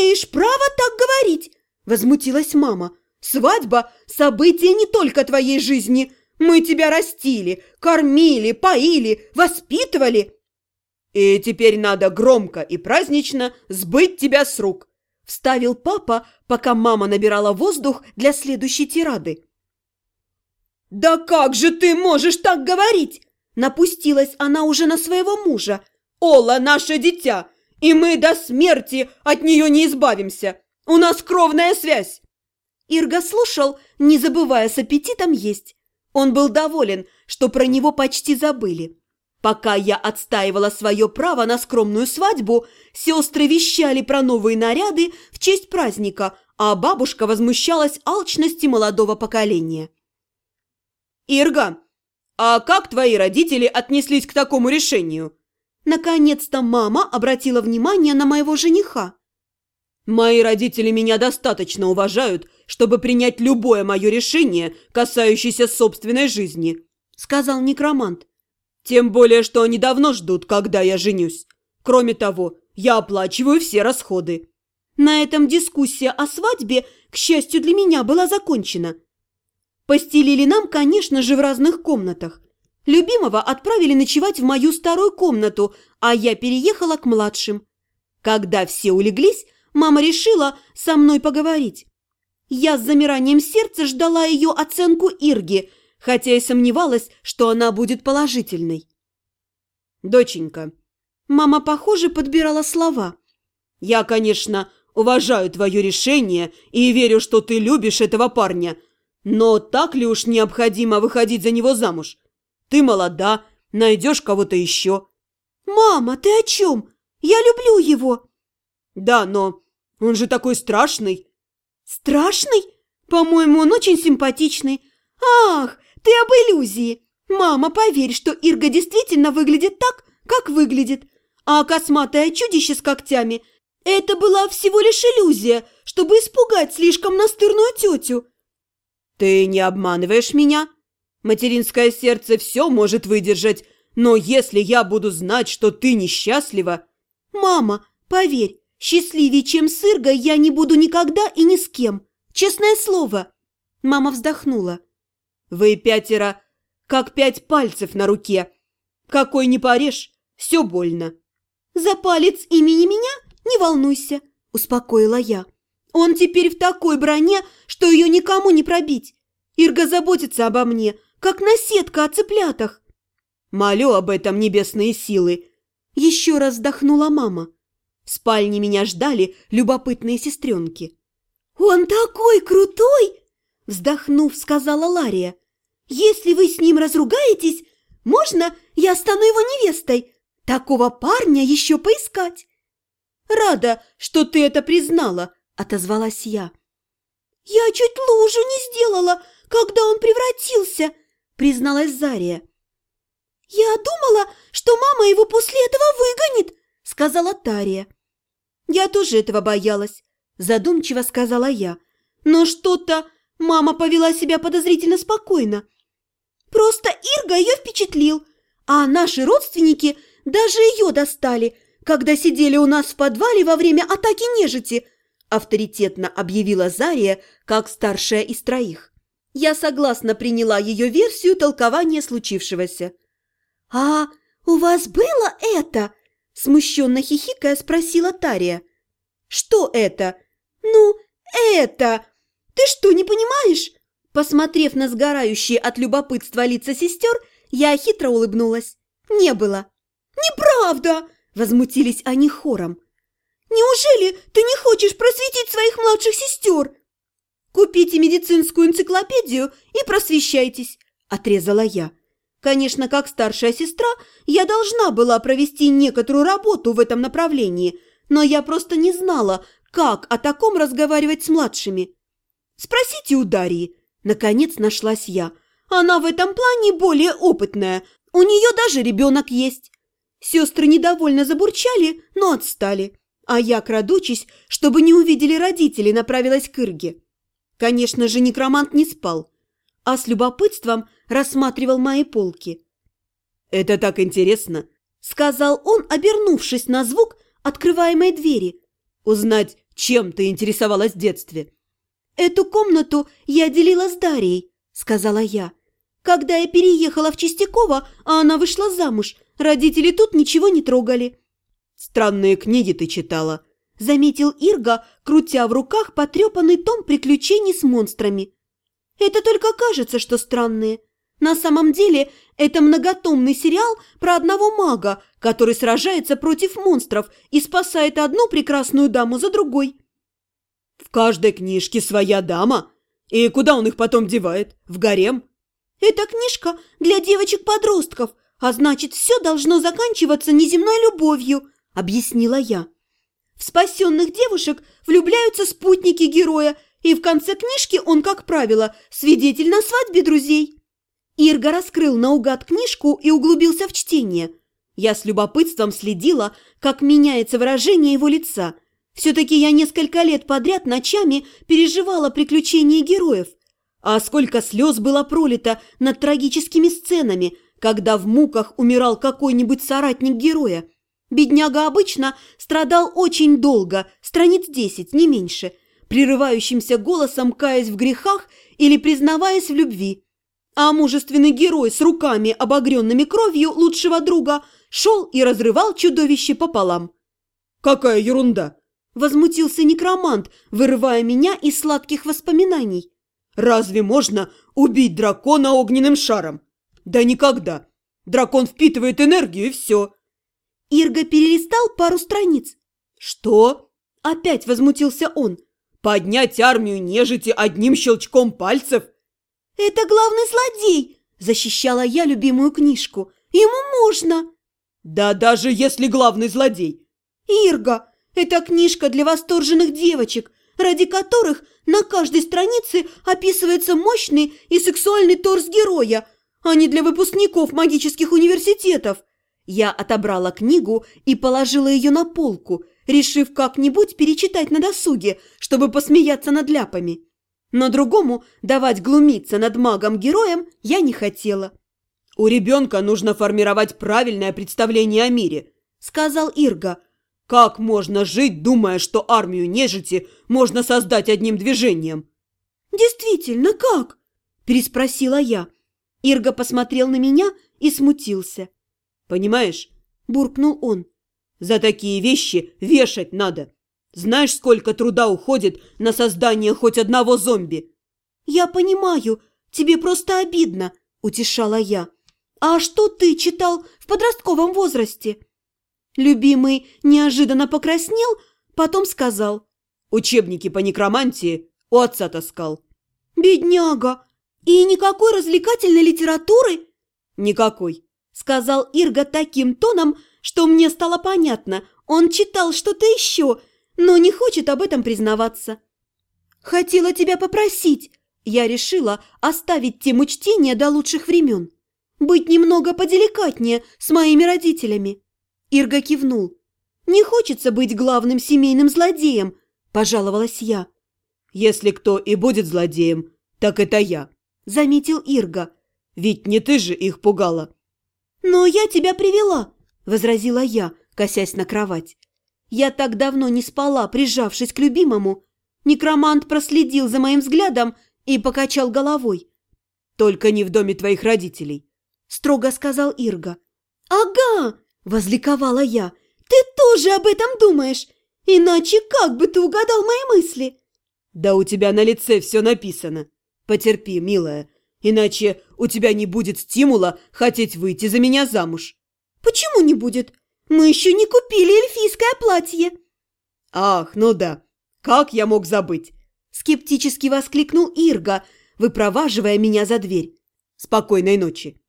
имеешь право так говорить?» – возмутилась мама. «Свадьба – событие не только твоей жизни. Мы тебя растили, кормили, поили, воспитывали». «И теперь надо громко и празднично сбыть тебя с рук», – вставил папа, пока мама набирала воздух для следующей тирады. «Да как же ты можешь так говорить?» Напустилась она уже на своего мужа. «Ола – наше дитя, и мы до смерти от нее не избавимся. У нас кровная связь!» Ирга слушал, не забывая с аппетитом есть. Он был доволен, что про него почти забыли. Пока я отстаивала свое право на скромную свадьбу, сестры вещали про новые наряды в честь праздника, а бабушка возмущалась алчности молодого поколения. «Ирга, а как твои родители отнеслись к такому решению?» Наконец-то мама обратила внимание на моего жениха. «Мои родители меня достаточно уважают, чтобы принять любое мое решение, касающееся собственной жизни», — сказал некромант. «Тем более, что они давно ждут, когда я женюсь. Кроме того, я оплачиваю все расходы». На этом дискуссия о свадьбе, к счастью для меня, была закончена. Постелили нам, конечно же, в разных комнатах. Любимого отправили ночевать в мою старую комнату, а я переехала к младшим. Когда все улеглись, мама решила со мной поговорить. Я с замиранием сердца ждала ее оценку Ирги, хотя и сомневалась, что она будет положительной. «Доченька», мама, похоже, подбирала слова. «Я, конечно, уважаю твое решение и верю, что ты любишь этого парня, но так ли уж необходимо выходить за него замуж? Ты молода, найдешь кого-то еще. Мама, ты о чем? Я люблю его. Да, но он же такой страшный. Страшный? По-моему, он очень симпатичный. Ах, ты об иллюзии. Мама, поверь, что Ирга действительно выглядит так, как выглядит. А косматое чудище с когтями – это была всего лишь иллюзия, чтобы испугать слишком настырную тетю. «Ты не обманываешь меня? Материнское сердце все может выдержать, но если я буду знать, что ты несчастлива...» «Мама, поверь, счастливее, чем с Иргой, я не буду никогда и ни с кем. Честное слово!» Мама вздохнула. «Вы пятеро, как пять пальцев на руке. Какой не порежь, все больно». «За палец имени меня не волнуйся», – успокоила я. Он теперь в такой броне, что ее никому не пробить. Ирга заботится обо мне, как наседка о цыплятах. Молю об этом небесные силы. Еще раз вздохнула мама. В спальне меня ждали любопытные сестренки. «Он такой крутой!» Вздохнув, сказала Лария. «Если вы с ним разругаетесь, можно я стану его невестой? Такого парня еще поискать!» «Рада, что ты это признала!» отозвалась я. «Я чуть лужу не сделала, когда он превратился», призналась Зария. «Я думала, что мама его после этого выгонит», сказала Тария. «Я тоже этого боялась», задумчиво сказала я. «Но что-то мама повела себя подозрительно спокойно. Просто Ирга ее впечатлил, а наши родственники даже ее достали, когда сидели у нас в подвале во время атаки нежити, авторитетно объявила Зария как старшая из троих. Я согласно приняла ее версию толкования случившегося. «А у вас было это?» – смущенно хихикая спросила Тария. «Что это?» «Ну, это! Ты что, не понимаешь?» Посмотрев на сгорающие от любопытства лица сестер, я хитро улыбнулась. «Не было». «Неправда!» – возмутились они хором. Неужели ты не хочешь просветить своих младших сестер? Купите медицинскую энциклопедию и просвещайтесь, отрезала я. Конечно, как старшая сестра, я должна была провести некоторую работу в этом направлении, но я просто не знала, как о таком разговаривать с младшими. Спросите у Дарьи. Наконец нашлась я. Она в этом плане более опытная. У нее даже ребенок есть. Сестры недовольно забурчали, но отстали а я, крадучись, чтобы не увидели родители, направилась к Ирге. Конечно же, некромант не спал, а с любопытством рассматривал мои полки. «Это так интересно!» – сказал он, обернувшись на звук открываемой двери. «Узнать, Чем ты интересовалась в детстве?» «Эту комнату я делила с Дарьей», — сказала я. «Когда я переехала в Чистяково, а она вышла замуж, родители тут ничего не трогали». «Странные книги ты читала», — заметил Ирга, крутя в руках потрепанный том приключений с монстрами. «Это только кажется, что странные. На самом деле это многотомный сериал про одного мага, который сражается против монстров и спасает одну прекрасную даму за другой. В каждой книжке своя дама. И куда он их потом девает? В гарем? Это книжка для девочек-подростков, а значит, все должно заканчиваться неземной любовью, объяснила я. В спасенных девушек влюбляются спутники героя, и в конце книжки он, как правило, свидетель на свадьбе друзей. Ирга раскрыл наугад книжку и углубился в чтение. Я с любопытством следила, как меняется выражение его лица. Все-таки я несколько лет подряд ночами переживала приключения героев. А сколько слез было пролито над трагическими сценами, когда в муках умирал какой-нибудь соратник героя. Бедняга обычно страдал очень долго, страниц десять, не меньше, прерывающимся голосом каясь в грехах или признаваясь в любви а мужественный герой с руками, обогренными кровью лучшего друга, шел и разрывал чудовище пополам. «Какая ерунда!» – возмутился некромант, вырывая меня из сладких воспоминаний. «Разве можно убить дракона огненным шаром? Да никогда! Дракон впитывает энергию и все!» Ирга перелистал пару страниц. «Что?» – опять возмутился он. «Поднять армию нежити одним щелчком пальцев?» «Это главный злодей!» – защищала я любимую книжку. «Ему можно!» «Да даже если главный злодей!» «Ирга, это книжка для восторженных девочек, ради которых на каждой странице описывается мощный и сексуальный торс героя, а не для выпускников магических университетов!» Я отобрала книгу и положила ее на полку, решив как-нибудь перечитать на досуге, чтобы посмеяться над ляпами. Но другому давать глумиться над магом-героем я не хотела. «У ребенка нужно формировать правильное представление о мире», — сказал Ирга. «Как можно жить, думая, что армию нежити можно создать одним движением?» «Действительно, как?» – переспросила я. Ирга посмотрел на меня и смутился. «Понимаешь?» – буркнул он. «За такие вещи вешать надо. Знаешь, сколько труда уходит на создание хоть одного зомби?» «Я понимаю, тебе просто обидно», – утешала я. «А что ты читал в подростковом возрасте?» Любимый неожиданно покраснел, потом сказал. «Учебники по некромантии у отца таскал». «Бедняга! И никакой развлекательной литературы?» «Никакой», – сказал Ирга таким тоном, что мне стало понятно. Он читал что-то еще – но не хочет об этом признаваться. «Хотела тебя попросить!» Я решила оставить тему чтения до лучших времен. Быть немного поделикатнее с моими родителями. Ирга кивнул. «Не хочется быть главным семейным злодеем», – пожаловалась я. «Если кто и будет злодеем, так это я», – заметил Ирга. «Ведь не ты же их пугала». «Но я тебя привела», – возразила я, косясь на кровать. Я так давно не спала, прижавшись к любимому. Некромант проследил за моим взглядом и покачал головой. «Только не в доме твоих родителей», — строго сказал Ирга. «Ага!» — возликовала я. «Ты тоже об этом думаешь? Иначе как бы ты угадал мои мысли?» «Да у тебя на лице все написано. Потерпи, милая, иначе у тебя не будет стимула хотеть выйти за меня замуж». «Почему не будет? Мы еще не купили эльфийское платье!» «Ах, ну да! Как я мог забыть?» Скептически воскликнул Ирга, выпроваживая меня за дверь. «Спокойной ночи!»